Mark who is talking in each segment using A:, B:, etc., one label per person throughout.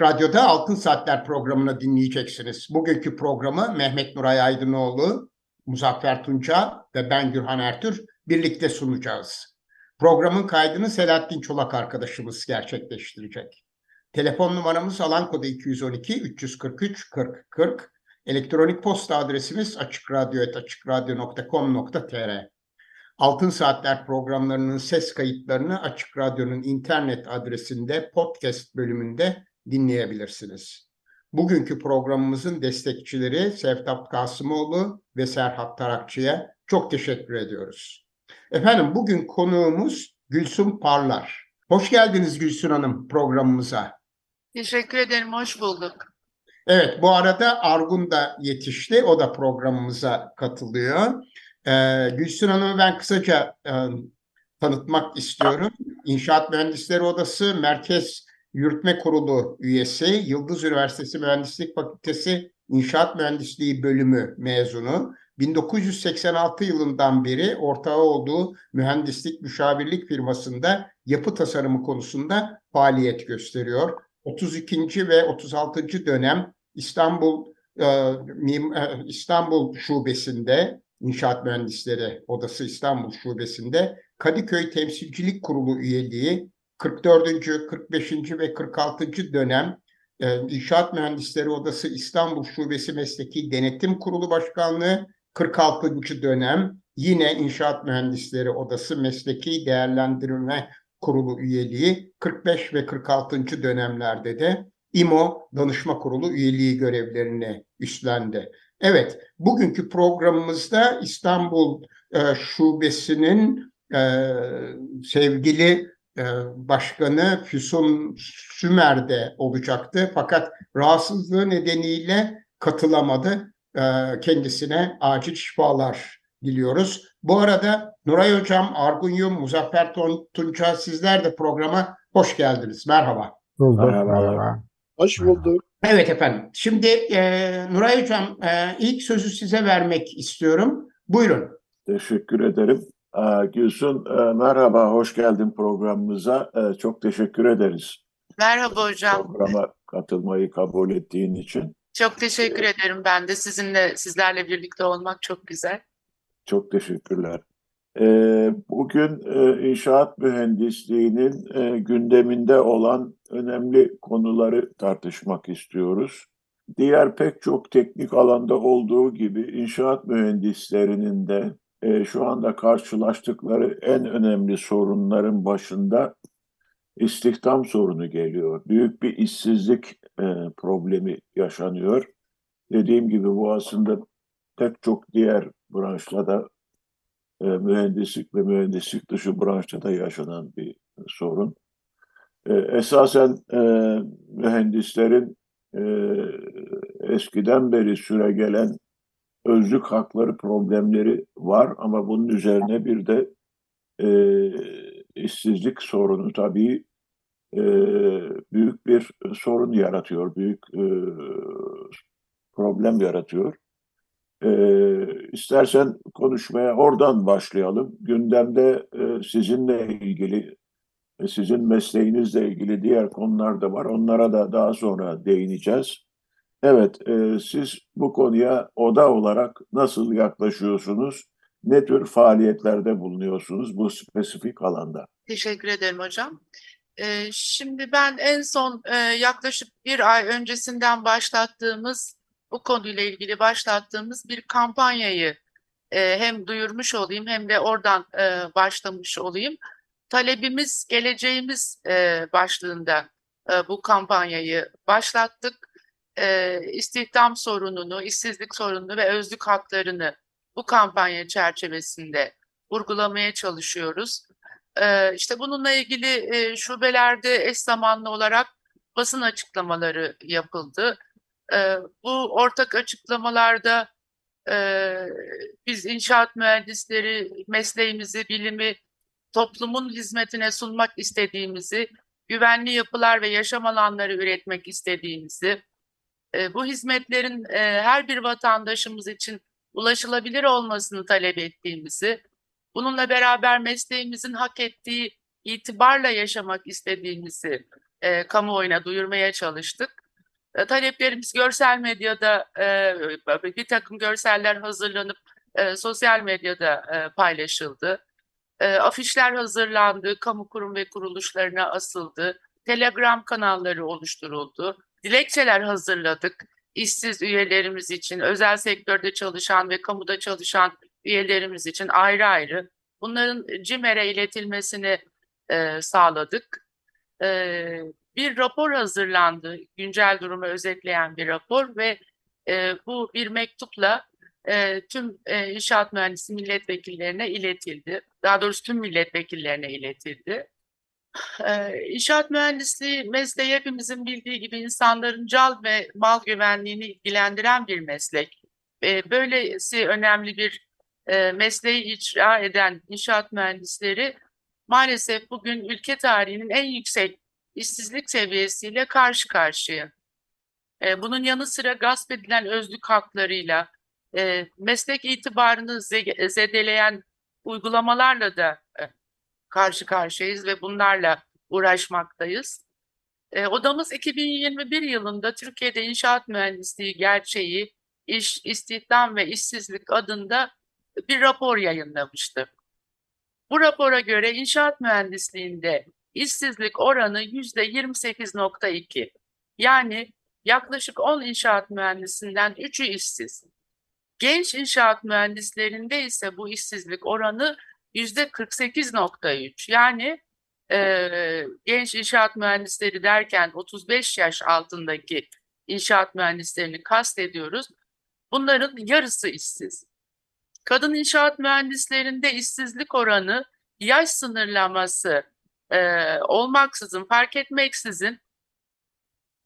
A: Radyo'da Altın Saatler programını dinleyeceksiniz. Bugünkü programı Mehmet Nuray Aydınoğlu, Muzaffer Tunca ve ben Gürhan Ertür birlikte sunacağız. Programın kaydını Selahattin Çolak arkadaşımız gerçekleştirecek. Telefon numaramız alan kodu 212 343 40 40. Elektronik posta adresimiz açıkradyo.com.tr Altın Saatler programlarının ses kayıtlarını Açık Radyo'nun internet adresinde podcast bölümünde dinleyebilirsiniz. Bugünkü programımızın destekçileri Sevtap Kasımoğlu ve Serhat Tarakçı'ya çok teşekkür ediyoruz. Efendim bugün konuğumuz Gülsün Parlar. Hoş geldiniz Gülsün Hanım programımıza.
B: Teşekkür ederim, hoş bulduk.
A: Evet, bu arada Argun da yetişti. O da programımıza katılıyor. Ee, Gülsün Hanım'ı ben kısaca e, tanıtmak istiyorum. İnşaat Mühendisleri Odası Merkez Yürütme Kurulu üyesi, Yıldız Üniversitesi Mühendislik Fakültesi İnşaat Mühendisliği bölümü mezunu. 1986 yılından beri ortağı olduğu mühendislik müşavirlik firmasında yapı tasarımı konusunda faaliyet gösteriyor. 32. ve 36. dönem İstanbul e, e, İstanbul Şubesi'nde İnşaat Mühendisleri Odası İstanbul Şubesi'nde Kadıköy Temsilcilik Kurulu üyeliği 44. 45. ve 46. dönem e, İnşaat Mühendisleri Odası İstanbul Şubesi Mesleki Denetim Kurulu Başkanlığı 46. dönem yine İnşaat Mühendisleri Odası Mesleki Değerlendirme Kurulu üyeliği 45 ve 46. dönemlerde de İMO Danışma Kurulu üyeliği görevlerini üstlendi. Evet, bugünkü programımızda İstanbul e, Şubesi'nin e, sevgili Başkanı Füsun Sümer'de olacaktı. Fakat rahatsızlığı nedeniyle katılamadı. E, kendisine acil şifalar diliyoruz. Bu arada Nuray Hocam, Argun Yum, Muzaffer Tunca sizler de programa hoş geldiniz. Merhaba.
C: Merhaba.
D: Hoş bulduk.
A: Evet efendim. Şimdi e, Nuray Hocam e, ilk sözü size vermek istiyorum. Buyurun.
C: Teşekkür ederim. Ee, Gülsün e, merhaba, hoş geldin programımıza. E, çok teşekkür ederiz.
B: Merhaba hocam.
C: Programa katılmayı kabul ettiğin için.
B: Çok teşekkür ederim ben de. Sizinle, sizlerle birlikte olmak çok güzel.
C: Çok teşekkürler. Ee, bugün e, inşaat mühendisliğinin gündeminde olan önemli konuları tartışmak istiyoruz. Diğer pek çok teknik alanda olduğu gibi inşaat mühendislerinin de e, şu anda karşılaştıkları en önemli sorunların başında istihdam sorunu geliyor. Büyük bir işsizlik e, problemi yaşanıyor. Dediğim gibi bu aslında pek çok diğer branşta da e, mühendislik ve mühendislik dışı branşta da yaşanan bir sorun. E, esasen e, mühendislerin e, eskiden beri süre gelen özlük hakları problemleri var ama bunun üzerine bir de e, işsizlik sorunu tabii e, büyük bir sorun yaratıyor, büyük e, problem yaratıyor. E, istersen konuşmaya oradan başlayalım. Gündemde e, sizinle ilgili, e, sizin mesleğinizle ilgili diğer konular da var. Onlara da daha sonra değineceğiz. Evet, e, siz bu konuya oda olarak nasıl yaklaşıyorsunuz? Ne tür faaliyetlerde bulunuyorsunuz bu spesifik alanda?
B: Teşekkür ederim hocam. E, şimdi ben en son e, yaklaşık bir ay öncesinden başlattığımız, bu konuyla ilgili başlattığımız bir kampanyayı e, hem duyurmuş olayım hem de oradan e, başlamış olayım. Talebimiz, geleceğimiz e, başlığında e, bu kampanyayı başlattık e, istihdam sorununu, işsizlik sorununu ve özlük haklarını bu kampanya çerçevesinde vurgulamaya çalışıyoruz. Ee, işte bununla ilgili e, şubelerde eş zamanlı olarak basın açıklamaları yapıldı. Ee, bu ortak açıklamalarda e, biz inşaat mühendisleri mesleğimizi, bilimi toplumun hizmetine sunmak istediğimizi, güvenli yapılar ve yaşam alanları üretmek istediğimizi, e, bu hizmetlerin e, her bir vatandaşımız için ulaşılabilir olmasını talep ettiğimizi, bununla beraber mesleğimizin hak ettiği itibarla yaşamak istediğimizi e, kamuoyuna duyurmaya çalıştık. Taleplerimiz görsel medyada bir takım görseller hazırlanıp sosyal medyada paylaşıldı. Afişler hazırlandı, kamu kurum ve kuruluşlarına asıldı, telegram kanalları oluşturuldu, dilekçeler hazırladık işsiz üyelerimiz için, özel sektörde çalışan ve kamuda çalışan üyelerimiz için ayrı ayrı bunların CİMER'e iletilmesini e, sağladık. E, bir rapor hazırlandı, güncel durumu özetleyen bir rapor ve e, bu bir mektupla e, tüm e, inşaat mühendisi milletvekillerine iletildi. Daha doğrusu tüm milletvekillerine iletildi. E, mühendisliği mesleği hepimizin bildiği gibi insanların cal ve mal güvenliğini ilgilendiren bir meslek. E, böylesi önemli bir mesleği icra eden inşaat mühendisleri maalesef bugün ülke tarihinin en yüksek işsizlik seviyesiyle karşı karşıya. Bunun yanı sıra gasp edilen özlük haklarıyla, meslek itibarını zedeleyen uygulamalarla da karşı karşıyayız ve bunlarla uğraşmaktayız. E, odamız 2021 yılında Türkiye'de inşaat mühendisliği gerçeği, iş, istihdam ve işsizlik adında bir rapor yayınlamıştı. Bu rapora göre inşaat mühendisliğinde işsizlik oranı yüzde 28.2. Yani yaklaşık 10 inşaat mühendisinden 3'ü işsiz. Genç inşaat mühendislerinde ise bu işsizlik oranı yüzde 48.3. Yani e, genç inşaat mühendisleri derken 35 yaş altındaki inşaat mühendislerini kastediyoruz. Bunların yarısı işsiz. Kadın inşaat mühendislerinde işsizlik oranı yaş sınırlaması e, olmaksızın, fark etmeksizin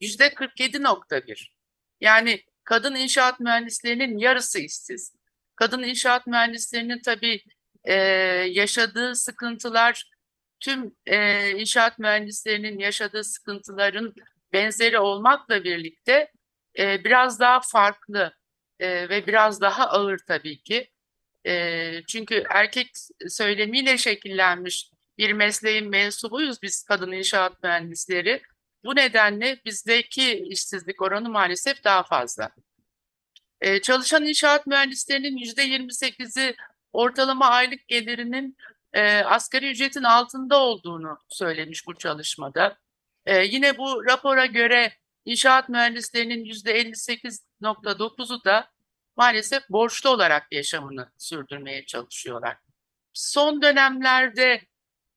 B: yüzde 47.1. Yani kadın inşaat mühendislerinin yarısı işsiz. Kadın inşaat mühendislerinin tabii e, yaşadığı sıkıntılar tüm e, inşaat mühendislerinin yaşadığı sıkıntıların benzeri olmakla birlikte e, biraz daha farklı e, ve biraz daha ağır tabii ki. E, çünkü erkek söylemiyle şekillenmiş bir mesleğin mensubuyuz biz kadın inşaat mühendisleri. Bu nedenle bizdeki işsizlik oranı maalesef daha fazla. Ee, çalışan inşaat mühendislerinin yüzde 28'i ortalama aylık gelirinin e, asgari ücretin altında olduğunu söylemiş bu çalışmada. E, yine bu rapora göre inşaat mühendislerinin yüzde 58.9'u da maalesef borçlu olarak yaşamını sürdürmeye çalışıyorlar. Son dönemlerde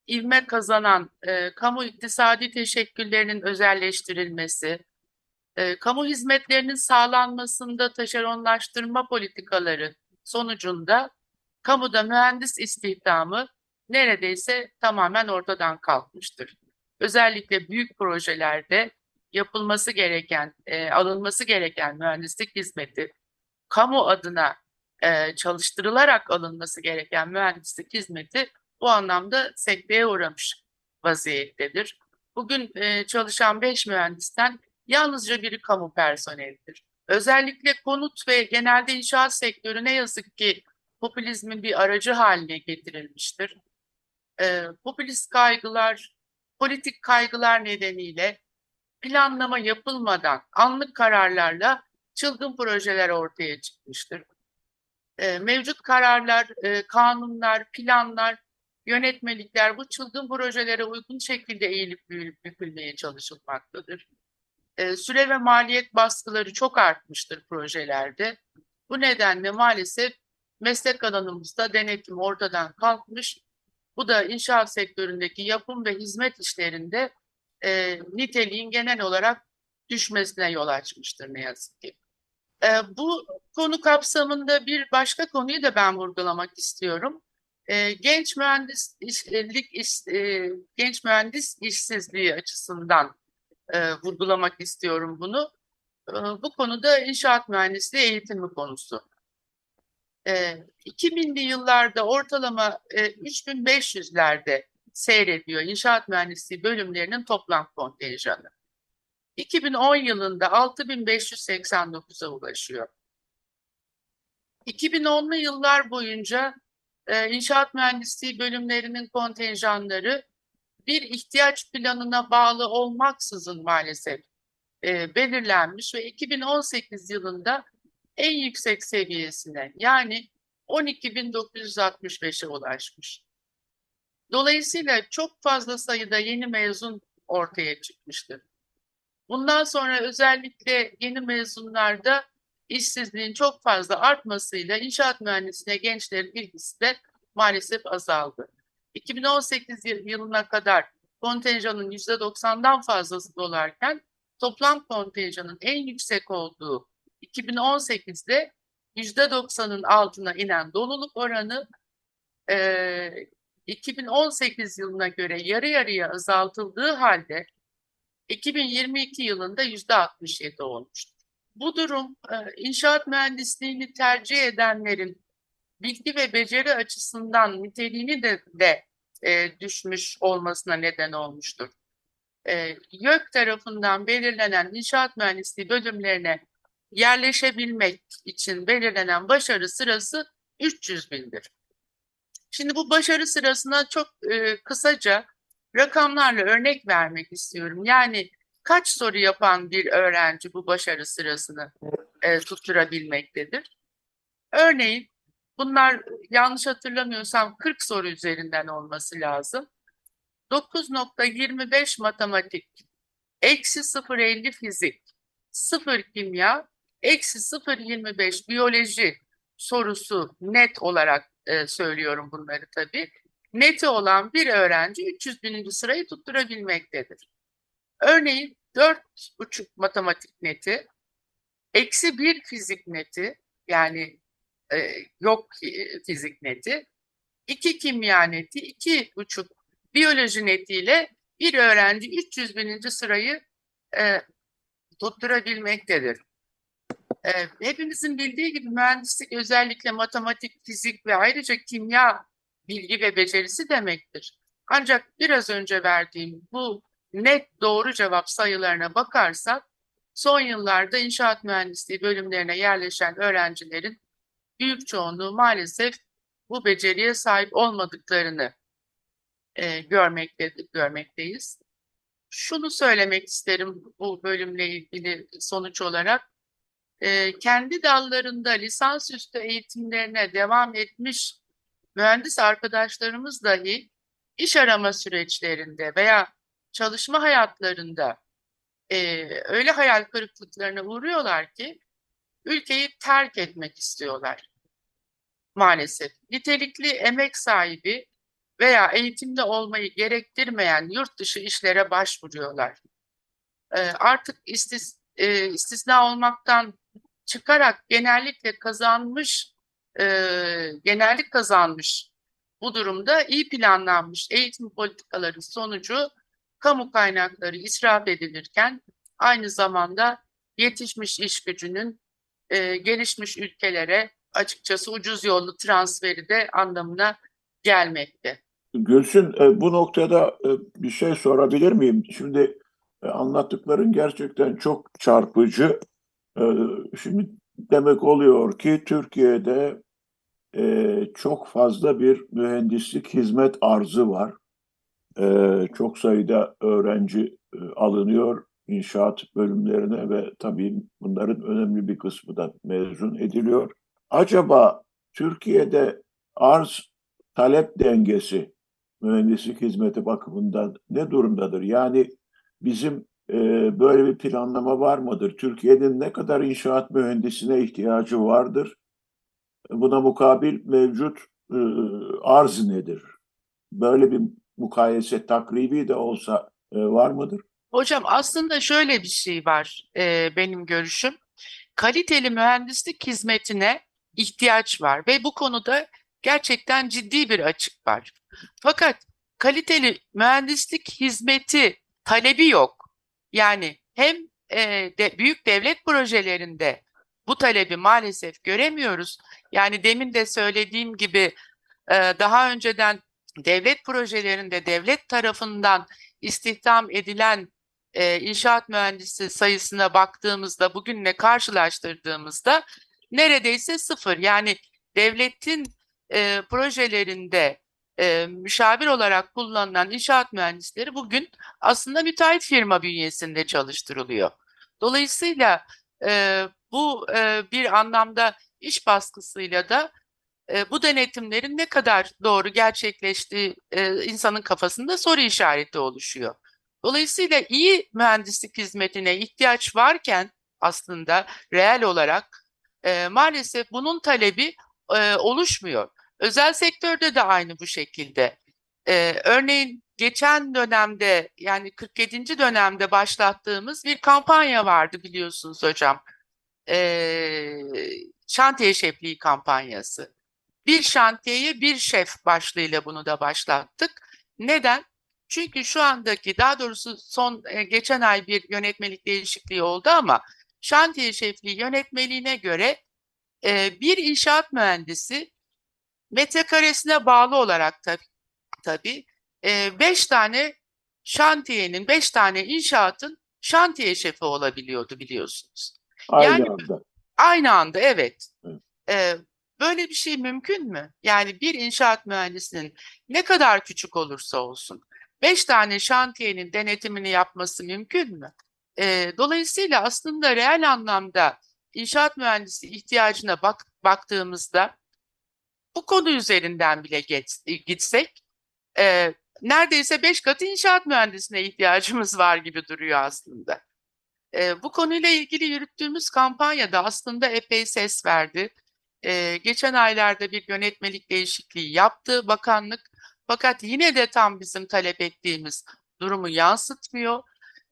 B: ivme kazanan e, kamu iktisadi teşekküllerinin özelleştirilmesi, e, kamu hizmetlerinin sağlanmasında taşeronlaştırma politikaları sonucunda kamuda mühendis istihdamı neredeyse tamamen ortadan kalkmıştır. Özellikle büyük projelerde yapılması gereken, e, alınması gereken mühendislik hizmeti, kamu adına e, çalıştırılarak alınması gereken mühendislik hizmeti bu anlamda sekteye uğramış vaziyettedir. Bugün e, çalışan beş mühendisten yalnızca biri kamu personelidir. Özellikle konut ve genelde inşaat sektörü ne yazık ki popülizmin bir aracı haline getirilmiştir. E, popülist kaygılar, politik kaygılar nedeniyle planlama yapılmadan anlık kararlarla çılgın projeler ortaya çıkmıştır. E, mevcut kararlar, e, kanunlar, planlar yönetmelikler bu çılgın projelere uygun şekilde eğilip büyülüp bükülmeye çalışılmaktadır. E, süre ve maliyet baskıları çok artmıştır projelerde. Bu nedenle maalesef meslek alanımızda denetim ortadan kalkmış. Bu da inşaat sektöründeki yapım ve hizmet işlerinde e, niteliğin genel olarak düşmesine yol açmıştır ne yazık ki. E, bu konu kapsamında bir başka konuyu da ben vurgulamak istiyorum. E, genç mühendislik iş, e, genç mühendis işsizliği açısından e, vurgulamak istiyorum bunu. E, bu konuda inşaat mühendisliği eğitimi konusu. E, 2000'li yıllarda ortalama e, 3500'lerde seyrediyor inşaat mühendisliği bölümlerinin toplam kontenjanı. 2010 yılında 6589'a ulaşıyor. 2010'lu yıllar boyunca e, inşaat mühendisliği bölümlerinin kontenjanları bir ihtiyaç planına bağlı olmaksızın maalesef e, belirlenmiş ve 2018 yılında en yüksek seviyesine yani 12.965'e ulaşmış. Dolayısıyla çok fazla sayıda yeni mezun ortaya çıkmıştır. Bundan sonra özellikle yeni mezunlarda işsizliğin çok fazla artmasıyla inşaat mühendisliğine gençlerin ilgisi de maalesef azaldı. 2018 yılına kadar kontenjanın %90'dan fazlası dolarken toplam kontenjanın en yüksek olduğu 2018'de %90'ın altına inen doluluk oranı e, 2018 yılına göre yarı yarıya azaltıldığı halde 2022 yılında %67 olmuştur. Bu durum inşaat mühendisliğini tercih edenlerin bilgi ve beceri açısından niteliğini de, de e, düşmüş olmasına neden olmuştur. E, YÖK tarafından belirlenen inşaat mühendisliği bölümlerine yerleşebilmek için belirlenen başarı sırası 300 bindir. Şimdi bu başarı sırasına çok e, kısaca rakamlarla örnek vermek istiyorum. Yani kaç soru yapan bir öğrenci bu başarı sırasını e, tutturabilmektedir? Örneğin bunlar yanlış hatırlamıyorsam 40 soru üzerinden olması lazım. 9.25 matematik, eksi 0.50 fizik, 0 kimya, eksi 0.25 biyoloji sorusu net olarak e, söylüyorum bunları tabii. Neti olan bir öğrenci 300 bininci sırayı tutturabilmektedir. Örneğin 4,5 matematik neti, eksi 1 fizik neti yani e, yok fizik neti, 2 kimya neti, 2,5 biyoloji netiyle bir öğrenci 300 bininci sırayı e, tutturabilmektedir. E, hepimizin bildiği gibi mühendislik özellikle matematik, fizik ve ayrıca kimya bilgi ve becerisi demektir. Ancak biraz önce verdiğim bu net doğru cevap sayılarına bakarsak son yıllarda inşaat mühendisliği bölümlerine yerleşen öğrencilerin büyük çoğunluğu maalesef bu beceriye sahip olmadıklarını e, görmektedir, görmekteyiz. Şunu söylemek isterim bu bölümle ilgili sonuç olarak. E, kendi dallarında lisansüstü eğitimlerine devam etmiş mühendis arkadaşlarımız dahi iş arama süreçlerinde veya çalışma hayatlarında e, öyle hayal kırıklıklarına uğruyorlar ki ülkeyi terk etmek istiyorlar maalesef. Nitelikli emek sahibi veya eğitimde olmayı gerektirmeyen yurt dışı işlere başvuruyorlar. E, artık istis, e, istisna olmaktan çıkarak genellikle kazanmış e, genellik kazanmış bu durumda iyi planlanmış eğitim politikaları sonucu kamu kaynakları israf edilirken aynı zamanda yetişmiş iş gücünün e, gelişmiş ülkelere açıkçası ucuz yollu transferi de anlamına gelmekte.
C: Gülsün e, bu noktada e, bir şey sorabilir miyim? Şimdi e, anlattıkların gerçekten çok çarpıcı. Şimdi demek oluyor ki Türkiye'de çok fazla bir mühendislik hizmet arzı var. Çok sayıda öğrenci alınıyor inşaat bölümlerine ve tabii bunların önemli bir kısmı da mezun ediliyor. Acaba Türkiye'de arz talep dengesi mühendislik hizmeti bakımından ne durumdadır? Yani bizim e, böyle bir planlama var mıdır? Türkiye'nin ne kadar inşaat mühendisine ihtiyacı vardır? Buna mukabil mevcut e, arz nedir? Böyle bir mukayese takribi de olsa e, var mıdır?
B: Hocam aslında şöyle bir şey var e, benim görüşüm. kaliteli mühendislik hizmetine ihtiyaç var ve bu konuda gerçekten ciddi bir açık var. Fakat kaliteli mühendislik hizmeti talebi yok. Yani hem e, de, büyük devlet projelerinde bu talebi maalesef göremiyoruz. Yani demin de söylediğim gibi e, daha önceden devlet projelerinde devlet tarafından istihdam edilen e, inşaat mühendisi sayısına baktığımızda bugünle karşılaştırdığımızda neredeyse sıfır. Yani devletin e, projelerinde e, müşavir olarak kullanılan inşaat mühendisleri bugün aslında müteahhit firma bünyesinde çalıştırılıyor. Dolayısıyla e, bu e, bir anlamda iş baskısıyla da e, bu denetimlerin ne kadar doğru gerçekleştiği e, insanın kafasında soru işareti oluşuyor. Dolayısıyla iyi mühendislik hizmetine ihtiyaç varken aslında reel olarak e, maalesef bunun talebi e, oluşmuyor. Özel sektörde de aynı bu şekilde. E, örneğin geçen dönemde yani 47. dönemde başlattığımız bir kampanya vardı biliyorsunuz hocam. E, şantiye şefliği kampanyası. Bir şantiyeye bir şef başlığıyla bunu da başlattık. Neden? Çünkü şu andaki daha doğrusu son e, geçen ay bir yönetmelik değişikliği oldu ama şantiye şefliği yönetmeliğine göre e, bir inşaat mühendisi metrekaresine bağlı olarak tabii tabii e, beş tane şantiyenin, beş tane inşaatın şantiye şefi olabiliyordu biliyorsunuz.
C: Aynı
B: Yani-
C: anda.
B: Aynı anda evet.
C: Evet.
B: Ee, böyle bir şey mümkün mü? Yani bir inşaat mühendisinin ne kadar küçük olursa olsun beş tane şantiyenin denetimini yapması mümkün mü? Ee, dolayısıyla aslında reel anlamda inşaat mühendisi ihtiyacına bak, baktığımızda bu konu üzerinden bile geç, gitsek e, neredeyse beş katı inşaat mühendisine ihtiyacımız var gibi duruyor aslında. E, bu konuyla ilgili yürüttüğümüz kampanyada aslında epey ses verdi. E, geçen aylarda bir yönetmelik değişikliği yaptı bakanlık. Fakat yine de tam bizim talep ettiğimiz durumu yansıtmıyor.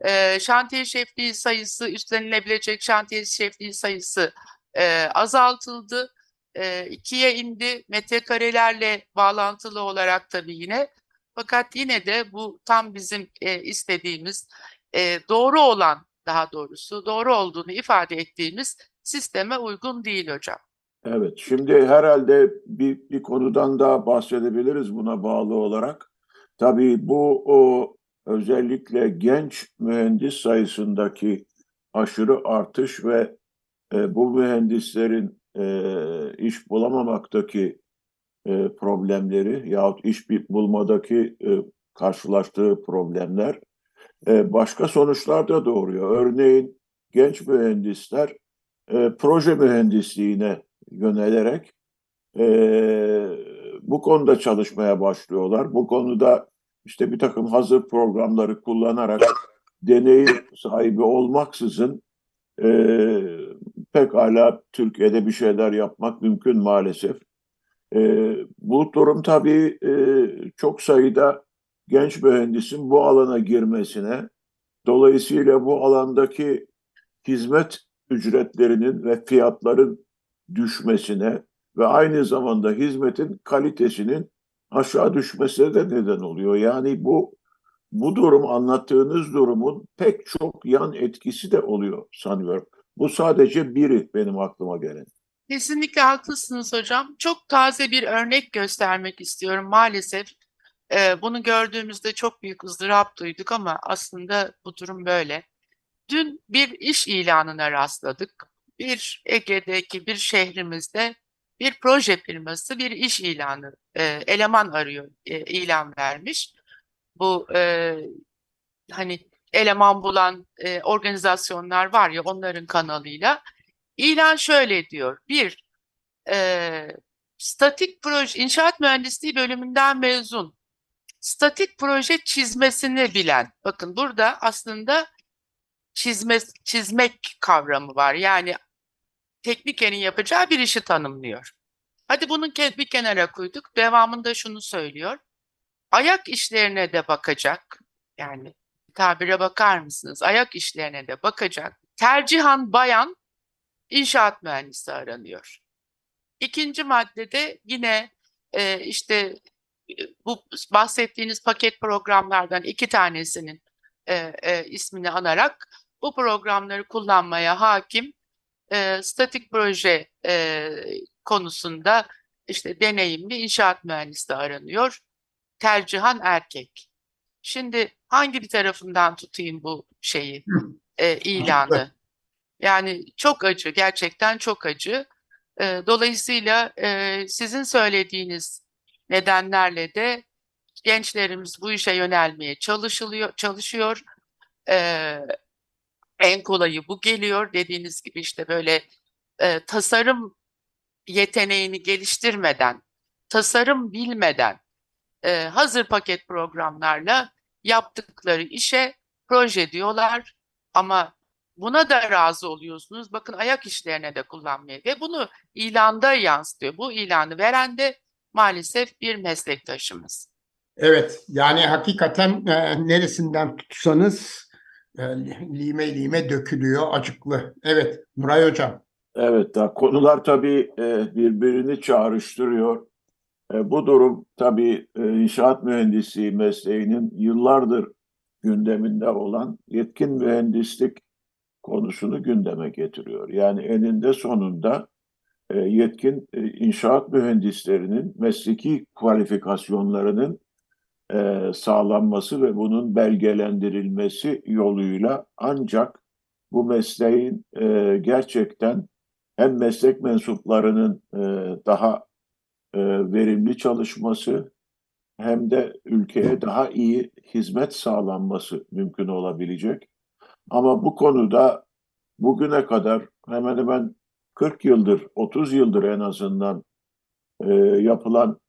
B: E, şantiye şefliği sayısı, üstlenilebilecek şantiye şefliği sayısı e, azaltıldı. E, ikiye indi. Metrekarelerle bağlantılı olarak tabii yine. Fakat yine de bu tam bizim e, istediğimiz e, doğru olan daha doğrusu doğru olduğunu ifade ettiğimiz sisteme uygun değil hocam.
C: Evet, şimdi herhalde bir, bir konudan daha bahsedebiliriz buna bağlı olarak. Tabii bu o özellikle genç mühendis sayısındaki aşırı artış ve e, bu mühendislerin e, iş bulamamaktaki e, problemleri yahut iş bulmadaki e, karşılaştığı problemler e, başka sonuçlar da doğuruyor. Örneğin genç mühendisler e, proje mühendisliğine yönelerek e, bu konuda çalışmaya başlıyorlar. Bu konuda işte bir takım hazır programları kullanarak deneyim sahibi olmaksızın e, pekala Türkiye'de bir şeyler yapmak mümkün maalesef. E, bu durum tabii e, çok sayıda genç mühendisin bu alana girmesine, dolayısıyla bu alandaki hizmet ücretlerinin ve fiyatların düşmesine ve aynı zamanda hizmetin kalitesinin aşağı düşmesine de neden oluyor. Yani bu bu durum anlattığınız durumun pek çok yan etkisi de oluyor sanıyorum. Bu sadece biri benim aklıma gelen.
B: Kesinlikle haklısınız hocam. Çok taze bir örnek göstermek istiyorum maalesef. e, bunu gördüğümüzde çok büyük ızdırap duyduk ama aslında bu durum böyle. Dün bir iş ilanına rastladık. Bir Ege'deki bir şehrimizde bir proje firması bir iş ilanı, e, eleman arıyor, e, ilan vermiş. Bu e, hani eleman bulan e, organizasyonlar var ya onların kanalıyla. İlan şöyle diyor. Bir, e, statik proje, inşaat mühendisliği bölümünden mezun, statik proje çizmesini bilen. Bakın burada aslında çizme, çizmek kavramı var. Yani teknikerin yapacağı bir işi tanımlıyor. Hadi bunu ke- bir kenara koyduk. Devamında şunu söylüyor. Ayak işlerine de bakacak. Yani tabire bakar mısınız? Ayak işlerine de bakacak. Tercihan bayan inşaat mühendisi aranıyor. İkinci maddede yine e, işte e, bu bahsettiğiniz paket programlardan iki tanesinin e, e, ismini anarak bu programları kullanmaya hakim e, statik proje e, konusunda işte deneyimli inşaat mühendisi aranıyor. Tercihan erkek. Şimdi hangi bir tarafından tutayım bu şeyi, e, ilanı? Yani çok acı, gerçekten çok acı. E, dolayısıyla e, sizin söylediğiniz nedenlerle de gençlerimiz bu işe yönelmeye çalışılıyor, çalışıyor. E, en kolayı bu geliyor. Dediğiniz gibi işte böyle e, tasarım yeteneğini geliştirmeden, tasarım bilmeden e, hazır paket programlarla yaptıkları işe proje diyorlar ama buna da razı oluyorsunuz. Bakın ayak işlerine de kullanmaya ve bunu ilanda yansıtıyor. Bu ilanı veren de maalesef bir meslektaşımız.
A: Evet, yani hakikaten e, neresinden tutsanız e, lime lime dökülüyor, acıklı. Evet, Nuray Hocam.
C: Evet, da konular tabii e, birbirini çağrıştırıyor. E, bu durum tabii e, inşaat mühendisliği mesleğinin yıllardır gündeminde olan yetkin mühendislik konusunu gündeme getiriyor. Yani eninde sonunda e, yetkin inşaat mühendislerinin mesleki kualifikasyonlarının sağlanması ve bunun belgelendirilmesi yoluyla ancak bu mesleğin gerçekten hem meslek mensuplarının daha e, verimli çalışması hem de ülkeye daha iyi hizmet sağlanması mümkün olabilecek. Ama bu konuda bugüne kadar hemen hemen 40 yıldır, 30 yıldır en azından e, yapılan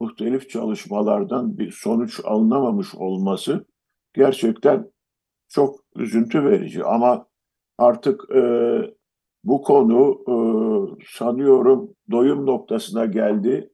C: muhtelif çalışmalardan bir sonuç alınamamış olması gerçekten çok üzüntü verici. Ama artık e, bu konu e, sanıyorum doyum noktasına geldi.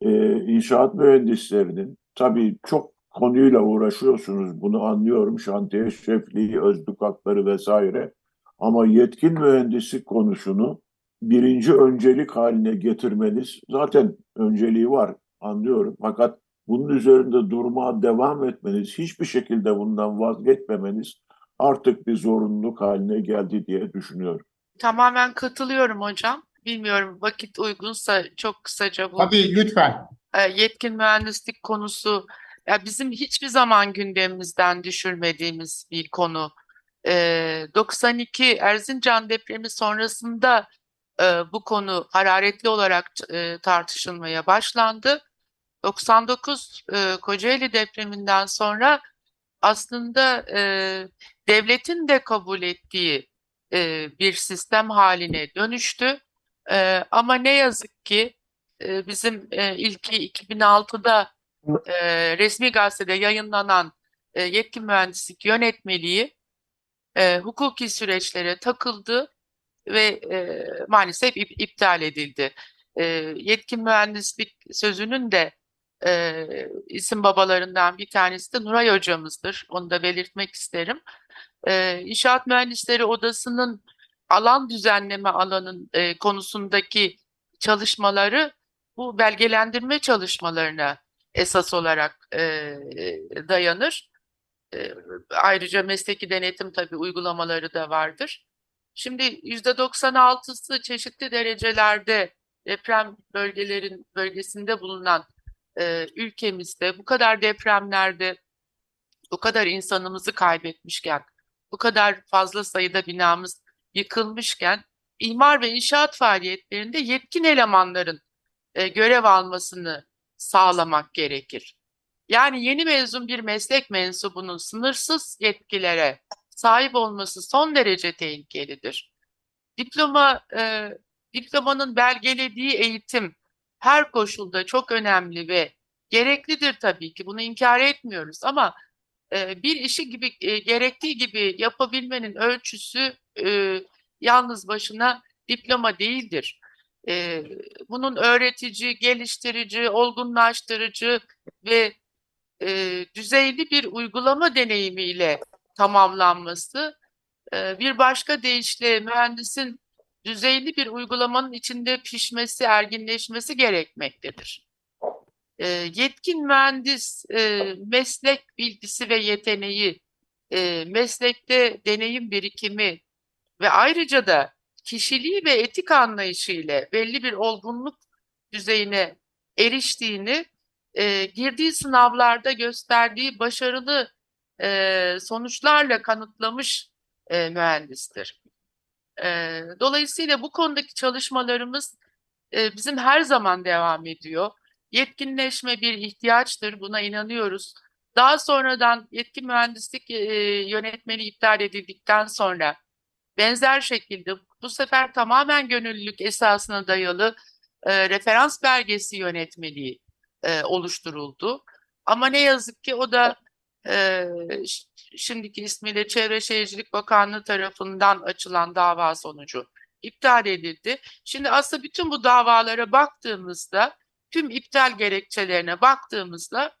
C: E, inşaat mühendislerinin tabii çok konuyla uğraşıyorsunuz bunu anlıyorum. Şantiye şefliği, özlük hakları vesaire. Ama yetkin mühendislik konusunu birinci öncelik haline getirmeniz zaten önceliği var anlıyorum. Fakat bunun üzerinde durmaya devam etmeniz, hiçbir şekilde bundan vazgeçmemeniz artık bir zorunluluk haline geldi diye düşünüyorum.
B: Tamamen katılıyorum hocam. Bilmiyorum vakit uygunsa çok kısaca bu
A: Tabii lütfen.
B: e, yetkin mühendislik konusu ya bizim hiçbir zaman gündemimizden düşürmediğimiz bir konu. E, 92 Erzincan depremi sonrasında e, bu konu hararetli olarak e, tartışılmaya başlandı. 99 e, Kocaeli depreminden sonra aslında devletin de kabul ettiği e, bir sistem haline dönüştü. E, ama ne yazık ki e, bizim e, ilki 2006'da e, resmi gazetede yayınlanan e, yetkin mühendislik yönetmeliği e, hukuki süreçlere takıldı ve e, maalesef ip, iptal edildi. E, yetkin mühendislik sözünün de e, isim babalarından bir tanesi de Nuray hocamızdır. Onu da belirtmek isterim. E, İnşaat Mühendisleri Odası'nın alan düzenleme alanın e, konusundaki çalışmaları bu belgelendirme çalışmalarına esas olarak e, dayanır. E, ayrıca mesleki denetim tabii uygulamaları da vardır. Şimdi %96'sı çeşitli derecelerde deprem bölgelerin bölgesinde bulunan e, ülkemizde bu kadar depremlerde bu kadar insanımızı kaybetmişken, bu kadar fazla sayıda binamız yıkılmışken imar ve inşaat faaliyetlerinde yetkin elemanların e, görev almasını sağlamak gerekir. Yani yeni mezun bir meslek mensubunun sınırsız yetkilere sahip olması son derece tehlikelidir. Diploma, e, diplomanın belgelediği eğitim her koşulda çok önemli ve gereklidir tabii ki. Bunu inkar etmiyoruz ama e, bir işi gibi e, gerektiği gibi yapabilmenin ölçüsü e, yalnız başına diploma değildir. Bunun öğretici, geliştirici, olgunlaştırıcı ve düzeyli bir uygulama deneyimiyle tamamlanması, bir başka deyişle mühendisin düzeyli bir uygulamanın içinde pişmesi, erginleşmesi gerekmektedir. E, yetkin mühendis e, meslek bilgisi ve yeteneği, e, meslekte deneyim birikimi ve ayrıca da kişiliği ve etik anlayışı ile belli bir olgunluk düzeyine eriştiğini e, girdiği sınavlarda gösterdiği başarılı e, sonuçlarla kanıtlamış e, mühendistir. E, dolayısıyla bu konudaki çalışmalarımız e, bizim her zaman devam ediyor. Yetkinleşme bir ihtiyaçtır, buna inanıyoruz. Daha sonradan yetkin mühendislik e, yönetmeliği iptal edildikten sonra benzer şekilde bu sefer tamamen gönüllülük esasına dayalı e, referans belgesi yönetmeliği e, oluşturuldu. Ama ne yazık ki o da e, şimdiki ismiyle Çevre Şehircilik Bakanlığı tarafından açılan dava sonucu iptal edildi. Şimdi aslında bütün bu davalara baktığımızda, tüm iptal gerekçelerine baktığımızda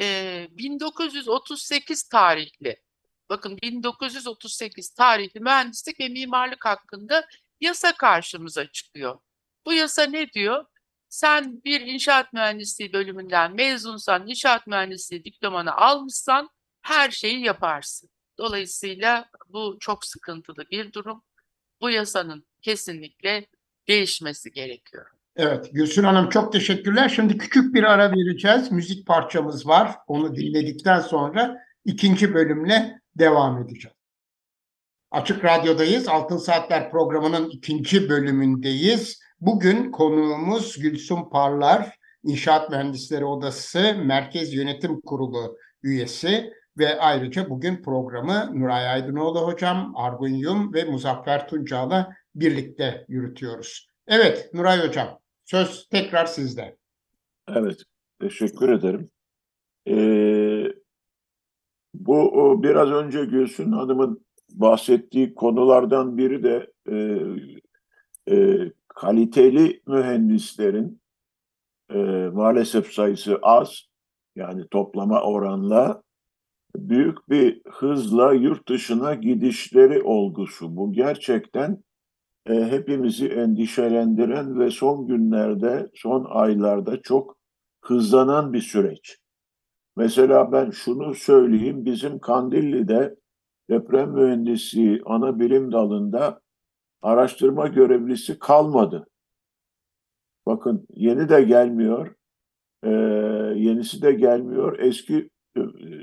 B: e, 1938 tarihli, bakın 1938 tarihli mühendislik ve mimarlık hakkında yasa karşımıza çıkıyor. Bu yasa ne diyor? Sen bir inşaat mühendisliği bölümünden mezunsan, inşaat mühendisliği diplomanı almışsan her şeyi yaparsın. Dolayısıyla bu çok sıkıntılı bir durum. Bu yasanın kesinlikle değişmesi gerekiyor.
A: Evet, Gülsün Hanım çok teşekkürler. Şimdi küçük bir ara vereceğiz. Müzik parçamız var. Onu dinledikten sonra ikinci bölümle devam edeceğiz. Açık Radyo'dayız. Altın Saatler programının ikinci bölümündeyiz. Bugün konuğumuz Gülsüm Parlar, İnşaat Mühendisleri Odası Merkez Yönetim Kurulu üyesi ve ayrıca bugün programı Nuray Aydınoğlu Hocam, Argun Yum ve Muzaffer Tunca'la birlikte yürütüyoruz. Evet Nuray Hocam, söz tekrar sizde.
C: Evet, teşekkür ederim. Ee, bu biraz önce Gülsün Hanım'ın bahsettiği konulardan biri de e, e, kaliteli mühendislerin e, maalesef sayısı az, yani toplama oranla büyük bir hızla yurt dışına gidişleri olgusu. Bu gerçekten e, hepimizi endişelendiren ve son günlerde, son aylarda çok hızlanan bir süreç. Mesela ben şunu söyleyeyim, bizim Kandilli'de deprem mühendisliği ana bilim dalında araştırma görevlisi kalmadı. Bakın yeni de gelmiyor, e, yenisi de gelmiyor. Eski e,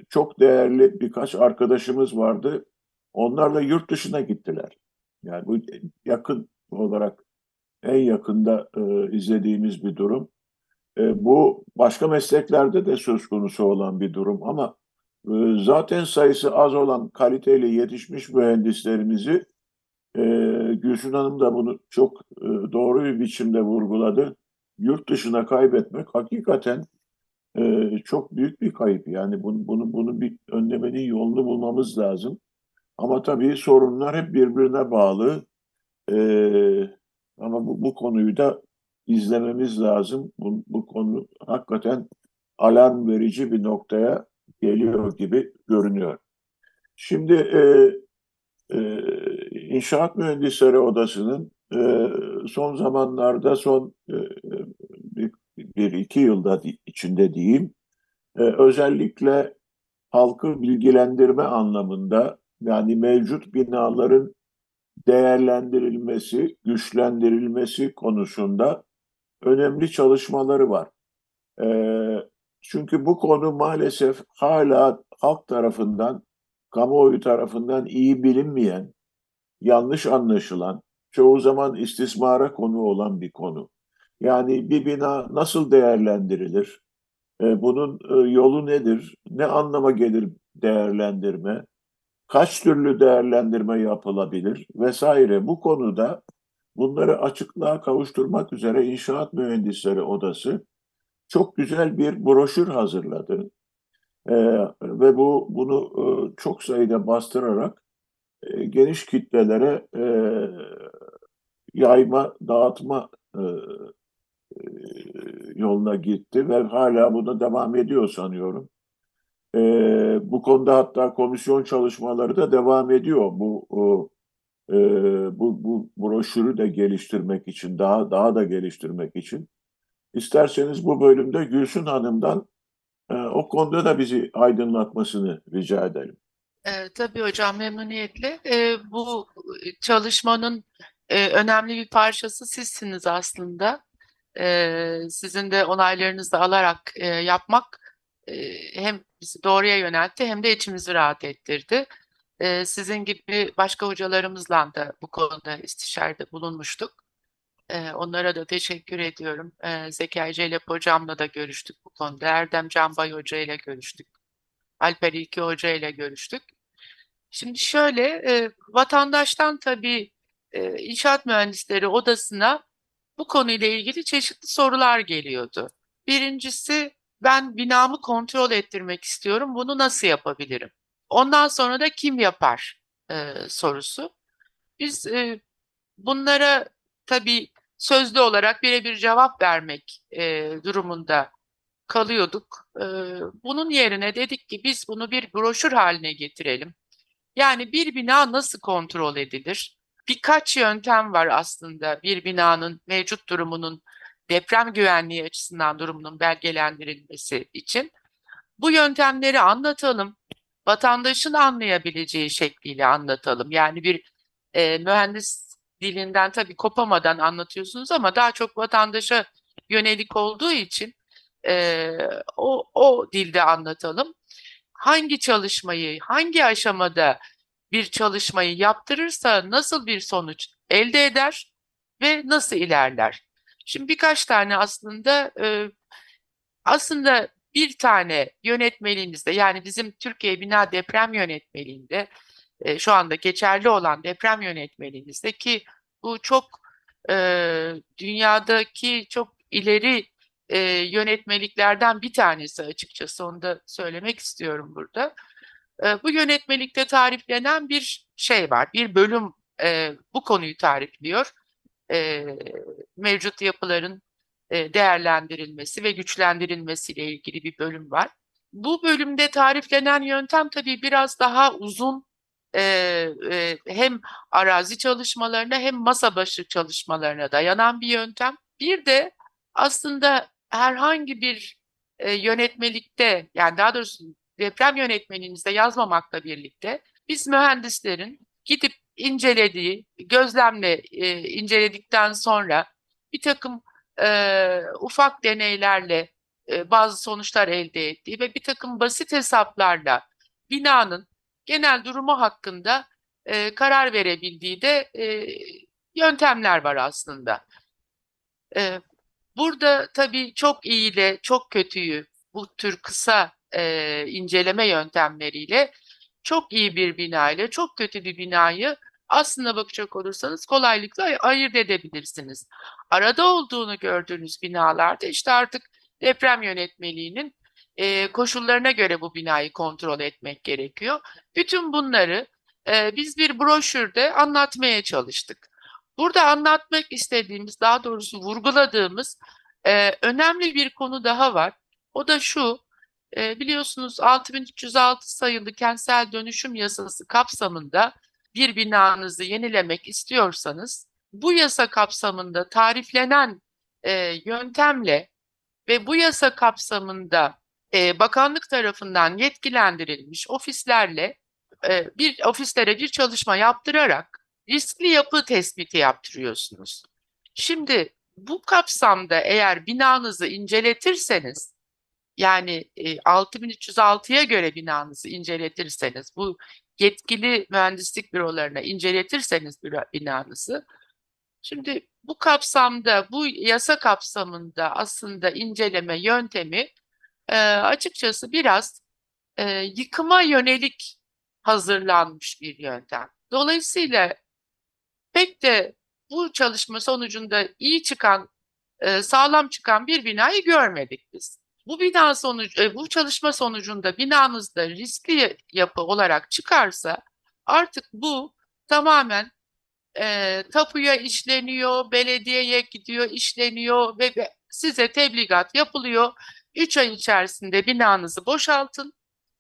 C: çok değerli birkaç arkadaşımız vardı. Onlar da yurt dışına gittiler. Yani bu yakın olarak en yakında e, izlediğimiz bir durum. E, bu başka mesleklerde de söz konusu olan bir durum ama e, zaten sayısı az olan kaliteli yetişmiş mühendislerimizi e, Gülsün Hanım da bunu çok e, doğru bir biçimde vurguladı. Yurt dışına kaybetmek hakikaten e, çok büyük bir kayıp. Yani bunu, bunu, bunu bir önlemenin yolunu bulmamız lazım. Ama tabii sorunlar hep birbirine bağlı. E, ama bu, bu konuyu da izlememiz lazım. Bu, bu konu hakikaten alarm verici bir noktaya geliyor gibi görünüyor. Şimdi e, e, İnşaat Mühendisleri Odası'nın e, son zamanlarda son e, bir, bir iki yılda içinde diyeyim e, özellikle halkı bilgilendirme anlamında yani mevcut binaların değerlendirilmesi, güçlendirilmesi konusunda önemli çalışmaları var. E, çünkü bu konu maalesef hala halk tarafından, kamuoyu tarafından iyi bilinmeyen, yanlış anlaşılan, çoğu zaman istismara konu olan bir konu. Yani bir bina nasıl değerlendirilir? E, bunun e, yolu nedir? Ne anlama gelir değerlendirme? Kaç türlü değerlendirme yapılabilir? Vesaire. Bu konuda bunları açıklığa kavuşturmak üzere İnşaat Mühendisleri Odası çok güzel bir broşür hazırladı. E, ve bu bunu e, çok sayıda bastırarak e, geniş kitlelere e, yayma, dağıtma e, e, yoluna gitti ve hala buna devam ediyor sanıyorum. E, bu konuda hatta komisyon çalışmaları da devam ediyor. Bu e, bu, bu broşürü de geliştirmek için, daha daha da geliştirmek için. İsterseniz bu bölümde Gülsün Hanım'dan e, o konuda da bizi aydınlatmasını rica edelim.
B: E, tabii hocam memnuniyetle. E, bu çalışmanın e, önemli bir parçası sizsiniz aslında. E, sizin de onaylarınızı alarak e, yapmak hem bizi doğruya yöneltti hem de içimizi rahat ettirdi. Sizin gibi başka hocalarımızla da bu konuda istişarede bulunmuştuk. Onlara da teşekkür ediyorum. E, Zekai Celep hocamla da görüştük bu konuda. Erdem Canbay Hoca ile görüştük. Alper İlki Hoca ile görüştük. Şimdi şöyle, vatandaştan tabii inşaat mühendisleri odasına bu konuyla ilgili çeşitli sorular geliyordu. Birincisi, ben binamı kontrol ettirmek istiyorum, bunu nasıl yapabilirim? Ondan sonra da kim yapar e, sorusu. Biz e, bunlara tabii sözlü olarak birebir cevap vermek e, durumunda kalıyorduk. E, bunun yerine dedik ki biz bunu bir broşür haline getirelim. Yani bir bina nasıl kontrol edilir? Birkaç yöntem var aslında bir binanın mevcut durumunun deprem güvenliği açısından durumunun belgelendirilmesi için. Bu yöntemleri anlatalım. Vatandaşın anlayabileceği şekliyle anlatalım. Yani bir e, mühendis dilinden tabii kopamadan anlatıyorsunuz ama daha çok vatandaşa yönelik olduğu için e, o, o dilde anlatalım hangi çalışmayı, hangi aşamada bir çalışmayı yaptırırsa nasıl bir sonuç elde eder ve nasıl ilerler? Şimdi birkaç tane aslında e, aslında bir tane yönetmeliğimizde yani bizim Türkiye Bina Deprem Yönetmeliğinde e, şu anda geçerli olan deprem yönetmeliğimizde ki bu çok e, dünyadaki çok ileri e, yönetmeliklerden bir tanesi açıkçası onu da söylemek istiyorum burada. E, bu yönetmelikte tariflenen bir şey var, bir bölüm e, bu konuyu tarifliyor. E, mevcut yapıların e, değerlendirilmesi ve güçlendirilmesiyle ilgili bir bölüm var. Bu bölümde tariflenen yöntem tabii biraz daha uzun e, e, hem arazi çalışmalarına hem masa başı çalışmalarına dayanan bir yöntem. Bir de aslında herhangi bir e, yönetmelikte yani daha doğrusu deprem yönetmenimizde yazmamakla birlikte biz mühendislerin gidip incelediği, gözlemle e, inceledikten sonra bir takım e, ufak deneylerle e, bazı sonuçlar elde ettiği ve bir takım basit hesaplarla binanın genel durumu hakkında e, karar verebildiği de e, yöntemler var aslında. E, Burada tabii çok iyi ile çok kötüyü bu tür kısa e, inceleme yöntemleriyle çok iyi bir bina ile çok kötü bir binayı aslında bakacak olursanız kolaylıkla ayırt edebilirsiniz. Arada olduğunu gördüğünüz binalarda işte artık deprem yönetmeliğinin e, koşullarına göre bu binayı kontrol etmek gerekiyor. Bütün bunları e, biz bir broşürde anlatmaya çalıştık. Burada anlatmak istediğimiz, daha doğrusu vurguladığımız e, önemli bir konu daha var. O da şu, e, biliyorsunuz 6306 sayılı kentsel dönüşüm yasası kapsamında bir binanızı yenilemek istiyorsanız, bu yasa kapsamında tariflenen e, yöntemle ve bu yasa kapsamında e, bakanlık tarafından yetkilendirilmiş ofislerle e, bir ofislere bir çalışma yaptırarak riskli yapı tespiti yaptırıyorsunuz. Şimdi bu kapsamda eğer binanızı inceletirseniz yani e, 6306'ya göre binanızı inceletirseniz bu yetkili mühendislik bürolarına inceletirseniz binanızı şimdi bu kapsamda bu yasa kapsamında aslında inceleme yöntemi e, açıkçası biraz e, yıkıma yönelik hazırlanmış bir yöntem. Dolayısıyla pek de bu çalışma sonucunda iyi çıkan, e, sağlam çıkan bir binayı görmedik biz. Bu bina sonucu, e, bu çalışma sonucunda binanızda riskli yapı olarak çıkarsa artık bu tamamen e, tapuya işleniyor, belediyeye gidiyor, işleniyor ve size tebligat yapılıyor. 3 ay içerisinde binanızı boşaltın,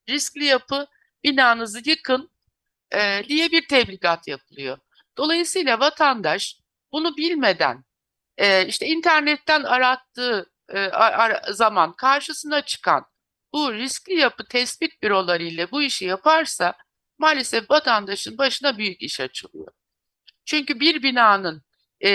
B: riskli yapı, binanızı yıkın e, diye bir tebligat yapılıyor. Dolayısıyla vatandaş bunu bilmeden e, işte internetten arattığı ara- zaman karşısına çıkan bu riskli yapı tespit büroları ile bu işi yaparsa maalesef vatandaşın başına büyük iş açılıyor. Çünkü bir binanın e,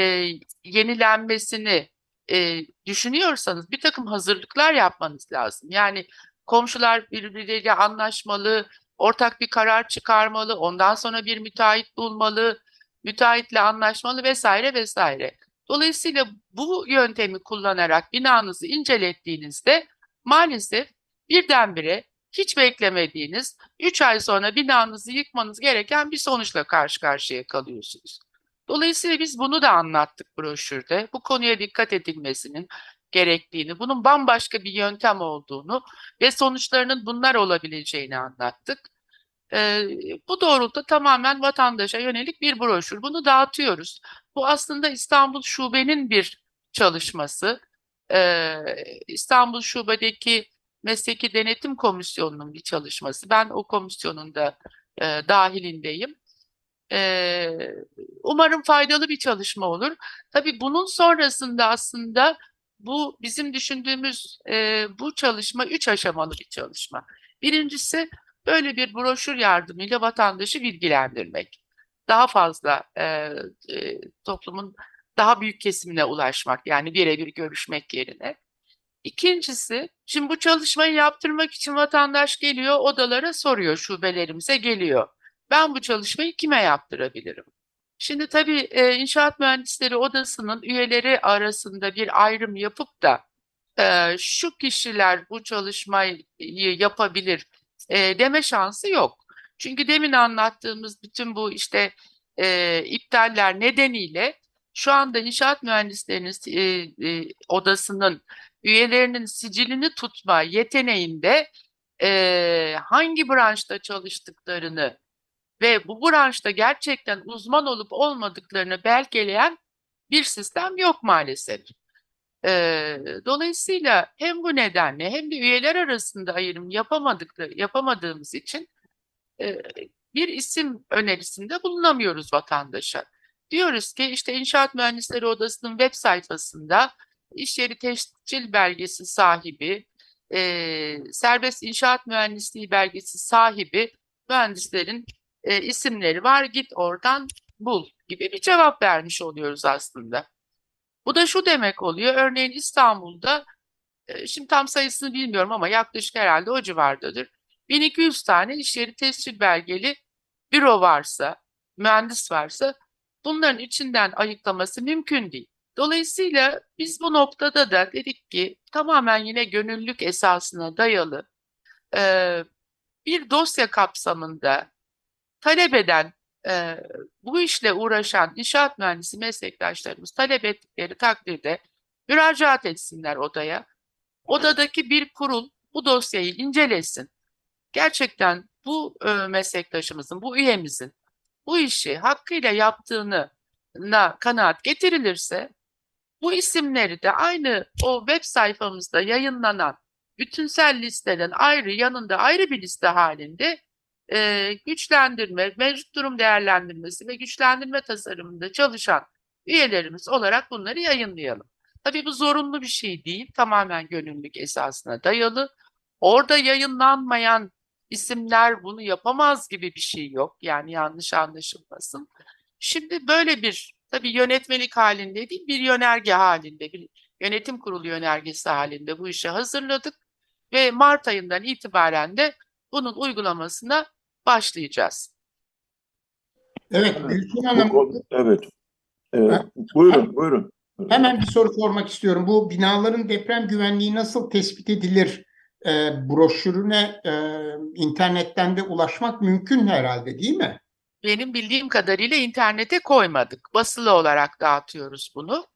B: yenilenmesini e, düşünüyorsanız bir takım hazırlıklar yapmanız lazım. Yani komşular birbirleriyle anlaşmalı, ortak bir karar çıkarmalı, ondan sonra bir müteahhit bulmalı, müteahhitle anlaşmalı vesaire vesaire. Dolayısıyla bu yöntemi kullanarak binanızı incelettiğinizde maalesef birdenbire hiç beklemediğiniz 3 ay sonra binanızı yıkmanız gereken bir sonuçla karşı karşıya kalıyorsunuz. Dolayısıyla biz bunu da anlattık broşürde. Bu konuya dikkat edilmesinin gerektiğini, bunun bambaşka bir yöntem olduğunu ve sonuçlarının bunlar olabileceğini anlattık. Ee, bu doğrultuda tamamen vatandaşa yönelik bir broşür. Bunu dağıtıyoruz. Bu aslında İstanbul Şube'nin bir çalışması. Ee, İstanbul Şube'deki Mesleki Denetim Komisyonu'nun bir çalışması. Ben o komisyonun da e, dahilindeyim. Ee, umarım faydalı bir çalışma olur. Tabii bunun sonrasında aslında bu bizim düşündüğümüz e, bu çalışma üç aşamalı bir çalışma. Birincisi böyle bir broşür yardımıyla vatandaşı bilgilendirmek. Daha fazla e, e, toplumun daha büyük kesimine ulaşmak yani birebir görüşmek yerine. İkincisi, şimdi bu çalışmayı yaptırmak için vatandaş geliyor, odalara soruyor, şubelerimize geliyor. Ben bu çalışmayı kime yaptırabilirim? Şimdi tabii e, İnşaat Mühendisleri Odası'nın üyeleri arasında bir ayrım yapıp da e, şu kişiler bu çalışmayı yapabilir e, deme şansı yok. Çünkü demin anlattığımız bütün bu işte e, iptaller nedeniyle şu anda İnşaat Mühendislerinin e, e, Odası'nın üyelerinin sicilini tutma yeteneğinde e, hangi branşta çalıştıklarını ve bu branşta gerçekten uzman olup olmadıklarını belgeleyen bir sistem yok maalesef. Ee, dolayısıyla hem bu nedenle hem de üyeler arasında ayrım yapamadıkları, yapamadığımız için e, bir isim önerisinde bulunamıyoruz vatandaşa. Diyoruz ki işte İnşaat Mühendisleri Odası'nın web sayfasında iş yeri tescil belgesi sahibi, e, serbest inşaat mühendisliği belgesi sahibi mühendislerin e, isimleri var git oradan bul gibi bir cevap vermiş oluyoruz aslında. Bu da şu demek oluyor. Örneğin İstanbul'da e, şimdi tam sayısını bilmiyorum ama yaklaşık herhalde o civardadır. 1200 tane iş yeri tescil belgeli büro varsa, mühendis varsa bunların içinden ayıklaması mümkün değil. Dolayısıyla biz bu noktada da dedik ki tamamen yine gönüllülük esasına dayalı e, bir dosya kapsamında talep eden, e, bu işle uğraşan inşaat mühendisi meslektaşlarımız talep ettikleri takdirde müracaat etsinler odaya. Odadaki bir kurul bu dosyayı incelesin. Gerçekten bu e, meslektaşımızın, bu üyemizin bu işi hakkıyla yaptığını na kanaat getirilirse bu isimleri de aynı o web sayfamızda yayınlanan bütünsel listeden ayrı yanında ayrı bir liste halinde e, güçlendirme, mevcut durum değerlendirmesi ve güçlendirme tasarımında çalışan üyelerimiz olarak bunları yayınlayalım. Tabii bu zorunlu bir şey değil, tamamen gönüllülük esasına dayalı. Orada yayınlanmayan isimler bunu yapamaz gibi bir şey yok. Yani yanlış anlaşılmasın. Şimdi böyle bir tabii yönetmelik halinde değil bir yönerge halinde bir yönetim kurulu yönergesi halinde bu işi hazırladık ve Mart ayından itibaren de bunun uygulamasına başlayacağız.
A: Evet,
C: Evet,
A: Gülsün Hanım,
C: evet. Ee,
A: Ha?
C: buyurun, buyurun.
A: hemen bir soru sormak istiyorum. Bu binaların deprem güvenliği nasıl tespit edilir? Ee, broşürüne e, internetten de ulaşmak mümkün herhalde, değil mi?
B: Benim bildiğim kadarıyla internete koymadık. Basılı olarak dağıtıyoruz bunu.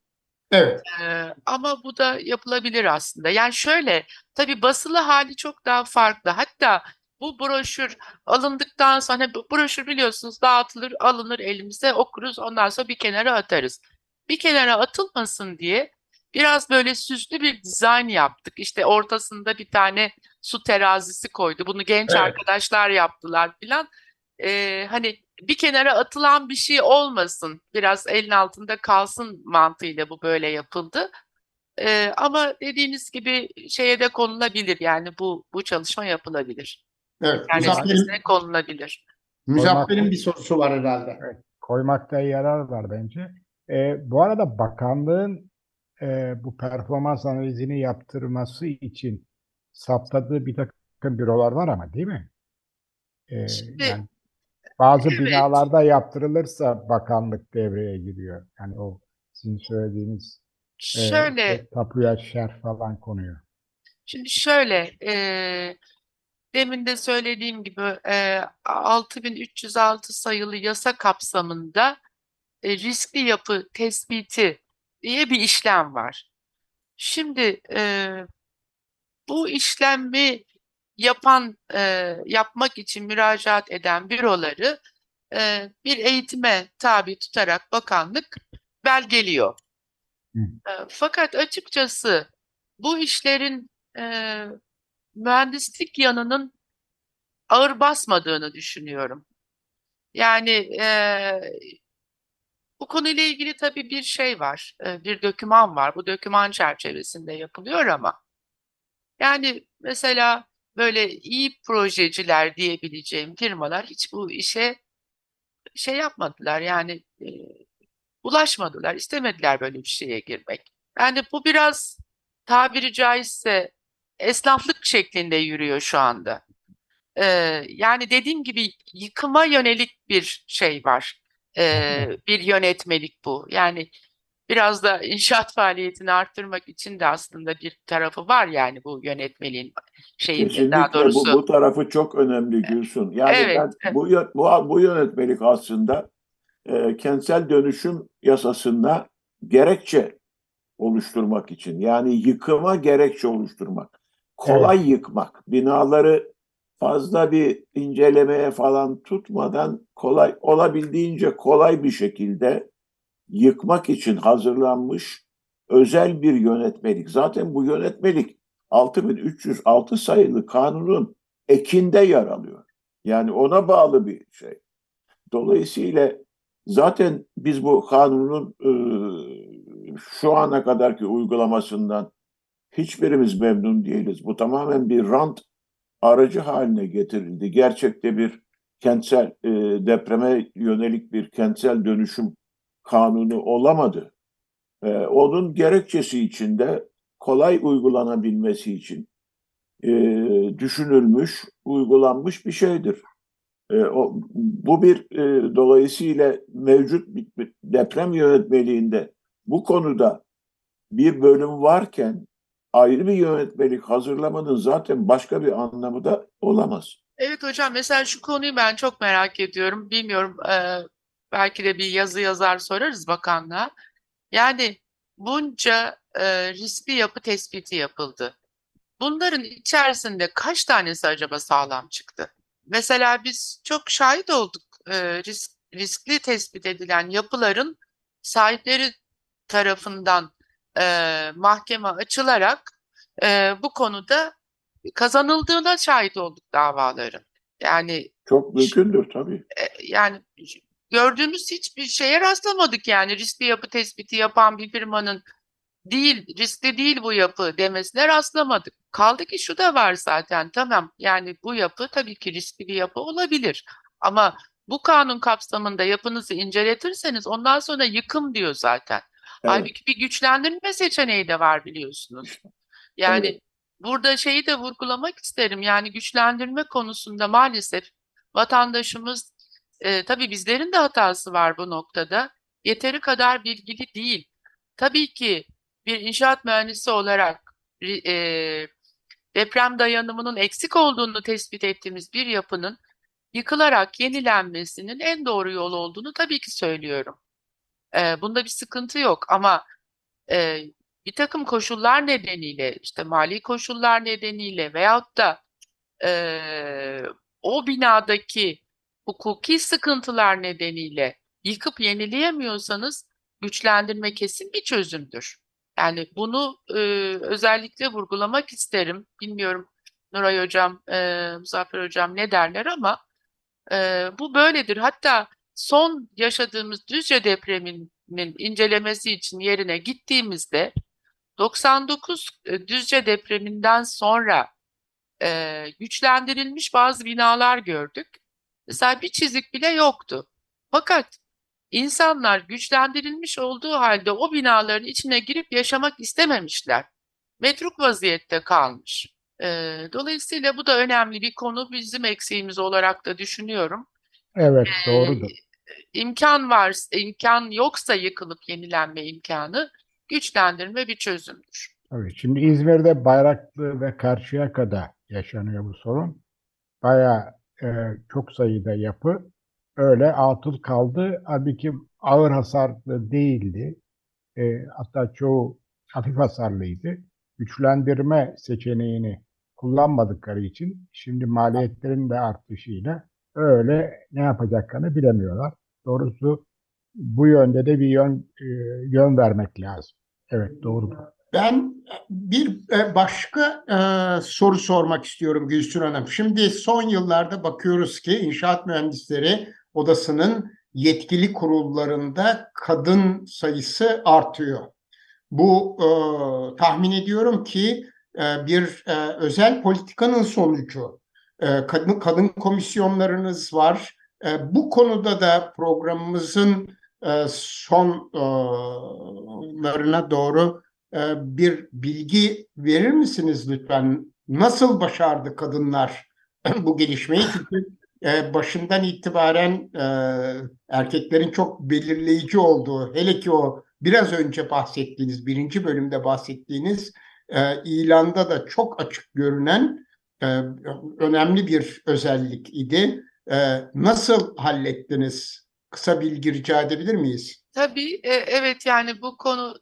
A: Evet,
B: Ee, ama bu da yapılabilir aslında. Yani şöyle, tabii basılı hali çok daha farklı. Hatta bu broşür alındıktan sonra bu broşür biliyorsunuz dağıtılır, alınır elimize okuruz, ondan sonra bir kenara atarız. Bir kenara atılmasın diye biraz böyle süslü bir dizayn yaptık. İşte ortasında bir tane su terazisi koydu. Bunu genç
A: Evet.
B: arkadaşlar yaptılar filan. Ee, hani bir kenara atılan bir şey olmasın, biraz elin altında kalsın mantığıyla bu böyle yapıldı. Ee, ama dediğiniz gibi şeye de konulabilir yani bu bu çalışma yapılabilir.
A: Evet,
B: sitesine konulabilir.
A: Muzaffer'in bir sorusu var herhalde.
D: koymakta yarar var bence. E, bu arada bakanlığın e, bu performans analizini yaptırması için saptadığı bir takım bürolar var ama değil mi? E,
B: Şimdi-
D: yani bazı
B: Evet.
D: binalarda yaptırılırsa bakanlık devreye giriyor. Yani o sizin söylediğiniz e,
B: Şöyle
D: tapuya şerh falan konuyor.
B: Şimdi şöyle, e, demin de söylediğim gibi e, 6306 sayılı yasa kapsamında e, riskli yapı tespiti diye bir işlem var. Şimdi e, bu işlemi yapan, e, yapmak için müracaat eden büroları e, bir eğitime tabi tutarak bakanlık belgeliyor.
D: Hı.
B: E, fakat açıkçası bu işlerin e, mühendislik yanının ağır basmadığını düşünüyorum. Yani e, bu konuyla ilgili tabii bir şey var, e, bir doküman var. Bu doküman çerçevesinde yapılıyor ama yani mesela böyle iyi projeciler diyebileceğim firmalar hiç bu işe şey yapmadılar yani e, ulaşmadılar, istemediler böyle bir şeye girmek. Yani bu biraz tabiri caizse esnaflık şeklinde yürüyor şu anda. Ee, yani dediğim gibi yıkıma yönelik bir şey var. Ee, bir yönetmelik bu. Yani biraz da inşaat faaliyetini arttırmak için de aslında bir tarafı var yani bu yönetmeliğin şeyinde
C: Kesinlikle
B: daha doğrusu.
C: bu, bu tarafı çok önemli Gülsün. Yani
B: Evet,
C: ben bu, bu, bu yönetmelik aslında e, kentsel dönüşüm yasasında gerekçe oluşturmak için yani yıkıma gerekçe oluşturmak. Kolay yıkmak. Binaları fazla bir incelemeye falan tutmadan kolay olabildiğince kolay bir şekilde yıkmak için hazırlanmış özel bir yönetmelik. Zaten bu yönetmelik 6306 sayılı kanunun ekinde yer alıyor. Yani ona bağlı bir şey. Dolayısıyla zaten biz bu kanunun e, şu ana kadarki uygulamasından hiçbirimiz memnun değiliz. Bu tamamen bir rant aracı haline getirildi. Gerçekte bir kentsel e, depreme yönelik bir kentsel dönüşüm kanunu olamadı. E, onun gerekçesi içinde kolay uygulanabilmesi için e, düşünülmüş, uygulanmış bir şeydir. E, o, bu bir e, dolayısıyla mevcut bir- deprem yönetmeliğinde bu konuda bir bölüm varken ayrı bir yönetmelik hazırlamanın zaten başka bir anlamı da olamaz.
B: Evet hocam mesela şu konuyu ben çok merak ediyorum. Bilmiyorum eee, belki de bir yazı yazar sorarız bakanlığa. Yani bunca eee, riskli yapı tespiti yapıldı. Bunların içerisinde kaç tanesi acaba sağlam çıktı? Mesela biz çok şahit olduk eee, risk, riskli tespit edilen yapıların sahipleri tarafından eee, mahkeme açılarak eee, bu konuda kazanıldığına şahit olduk davaların. Yani
C: Çok mümkündür tabii.
B: e, yani gördüğümüz hiçbir şeye rastlamadık yani riskli yapı tespiti yapan bir firmanın değil riskli değil bu yapı demesine rastlamadık. Kaldı ki şu da var zaten tamam yani bu yapı tabii ki riskli bir yapı olabilir ama bu kanun kapsamında yapınızı inceletirseniz ondan sonra yıkım diyor zaten.
C: Evet.
B: Halbuki bir güçlendirme seçeneği de var biliyorsunuz. Yani
C: Evet.
B: burada şeyi de vurgulamak isterim. Yani güçlendirme konusunda maalesef vatandaşımız e, tabii bizlerin de hatası var bu noktada. Yeteri kadar bilgili değil. Tabii ki bir inşaat mühendisi olarak e, deprem dayanımının eksik olduğunu tespit ettiğimiz bir yapının yıkılarak yenilenmesinin en doğru yol olduğunu tabii ki söylüyorum. E, bunda bir sıkıntı yok ama e, bir takım koşullar nedeniyle işte mali koşullar nedeniyle veyahut da e, o binadaki hukuki sıkıntılar nedeniyle yıkıp yenileyemiyorsanız güçlendirme kesin bir çözümdür. Yani bunu e, özellikle vurgulamak isterim. Bilmiyorum Nuray Hocam, e, Muzaffer Hocam ne derler ama Ee, bu böyledir. Hatta son yaşadığımız Düzce depreminin incelemesi için yerine gittiğimizde 99 e, Düzce depreminden sonra e, güçlendirilmiş bazı binalar gördük. Mesela bir çizik bile yoktu. Fakat insanlar güçlendirilmiş olduğu halde o binaların içine girip yaşamak istememişler. Metruk vaziyette kalmış. E, dolayısıyla bu da önemli bir konu bizim eksiğimiz olarak da düşünüyorum.
D: Evet,
B: Ee,
D: doğrudur.
B: İmkan var, imkan yoksa yıkılıp yenilenme imkanı güçlendirme bir çözümdür.
D: Tabii. Şimdi İzmir'de Bayraklı ve Karşıyaka'da yaşanıyor bu sorun. Bayağı e, çok sayıda yapı öyle atıl kaldı. Halbuki ağır hasarlı değildi. E, hatta çoğu hafif hasarlıydı. Güçlendirme seçeneğini kullanmadıkları için şimdi maliyetlerin de artışıyla öyle ne yapacaklarını bilemiyorlar. Doğrusu bu yönde de bir yön e, yön vermek lazım. Evet doğru.
A: Ben bir e, başka e, soru sormak istiyorum Gülsün Hanım. Şimdi son yıllarda bakıyoruz ki İnşaat Mühendisleri Odası'nın yetkili kurullarında kadın sayısı artıyor. Bu e, tahmin ediyorum ki e, bir e, özel politikanın sonucu. E, kadın kadın komisyonlarınız var. E, bu konuda da programımızın e, sonlarına doğru e, bir bilgi verir misiniz lütfen? Nasıl başardı kadınlar bu gelişmeyi? Çünkü e, başından itibaren e, erkeklerin çok belirleyici olduğu, hele ki o biraz önce bahsettiğiniz, birinci bölümde bahsettiğiniz ilanda da çok açık görünen önemli bir özellik idi. Nasıl hallettiniz? Kısa bilgi rica edebilir miyiz?
B: Tabii, evet yani bu konu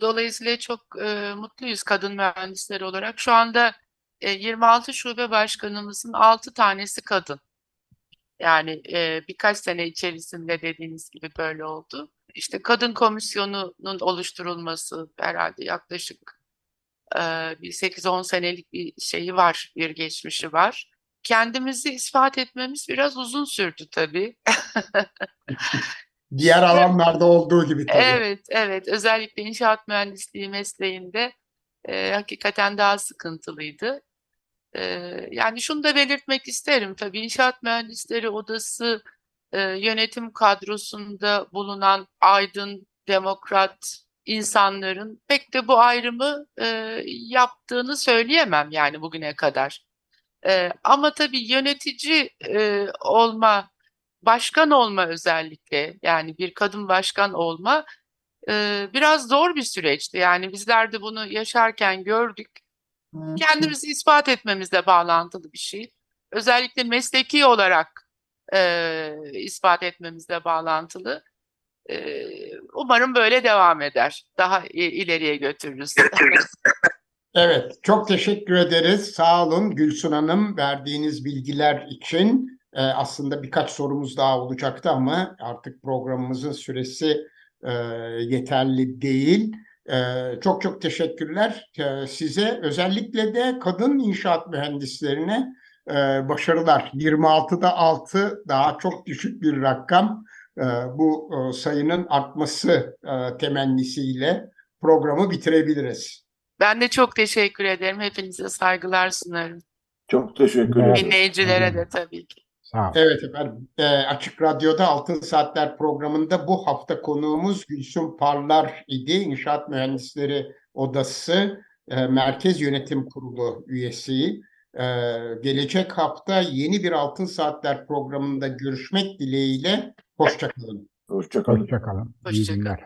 B: Dolayısıyla çok e, mutluyuz kadın mühendisleri olarak. Şu anda e, 26 şube başkanımızın 6 tanesi kadın. Yani e, birkaç sene içerisinde dediğiniz gibi böyle oldu. İşte kadın komisyonunun oluşturulması herhalde yaklaşık e, bir 8-10 senelik bir şeyi var, bir geçmişi var. Kendimizi ispat etmemiz biraz uzun sürdü tabii.
A: Diğer alanlarda olduğu gibi tabii.
B: Evet, evet. Özellikle inşaat mühendisliği mesleğinde e, hakikaten daha sıkıntılıydı. E, yani şunu da belirtmek isterim tabii inşaat mühendisleri odası e, yönetim kadrosunda bulunan aydın, demokrat insanların pek de bu ayrımı e, yaptığını söyleyemem yani bugüne kadar. E, ama tabii yönetici e, olma başkan olma özellikle yani bir kadın başkan olma e, biraz zor bir süreçti. Yani bizler de bunu yaşarken gördük. Kendimizi ispat etmemizle bağlantılı bir şey. Özellikle mesleki olarak e, ispat etmemizle bağlantılı. E, umarım böyle devam eder. Daha ileriye götürürüz.
A: evet, çok teşekkür ederiz. Sağ olun Gülsün Hanım verdiğiniz bilgiler için. E, aslında birkaç sorumuz daha olacaktı ama artık programımızın süresi e, yeterli değil. E, çok çok teşekkürler e, size. Özellikle de kadın inşaat mühendislerine e, başarılar. 26'da 6 daha çok düşük bir rakam. E, bu e, sayının artması e, temennisiyle programı bitirebiliriz.
B: Ben de çok teşekkür ederim. Hepinize saygılar sunarım.
C: Çok teşekkür ederim.
B: Dinleyicilere de tabii ki.
D: Sağ
A: Evet efendim. E, Açık Radyo'da Altın Saatler programında bu hafta konuğumuz Gülsüm Parlar idi. İnşaat Mühendisleri Odası e, Merkez Yönetim Kurulu üyesi. E, gelecek hafta yeni bir Altın Saatler programında görüşmek dileğiyle. Hoşçakalın.
C: Hoşçakalın.
D: Hoşçakalın. İyi
B: Hoşça kalın.
D: günler.